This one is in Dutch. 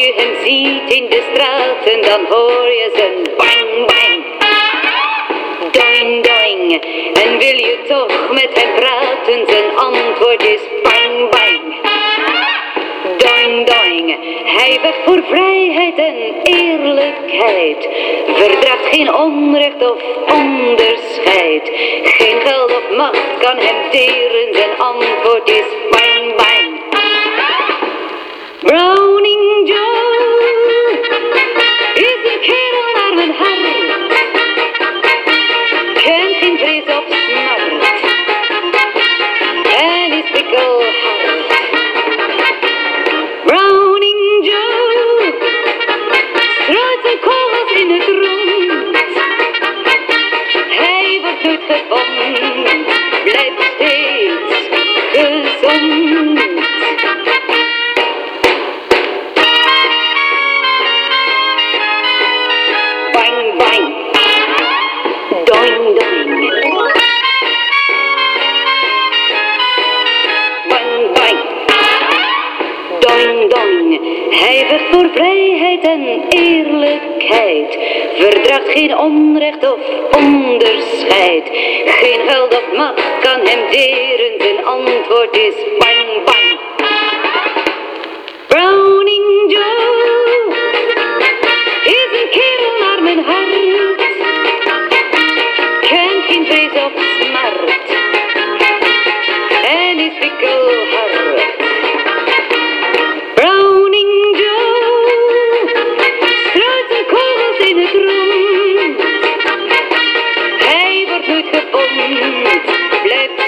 je hem ziet in de straten, dan hoor je zijn bang bang. Doing doing. En wil je toch met hem praten, zijn antwoord is bang bang. Doing doing. Hij vecht voor vrijheid en eerlijkheid. Verdraagt geen onrecht of onderscheid. Geen geld of macht kan hem teren, zijn antwoord is bang. toute bonne. Blijf Hij voor vrijheid en eerlijkheid. Verdraagt geen onrecht of onderscheid. Geen geld of macht kan hem deren. Zijn antwoord is bang, bang. let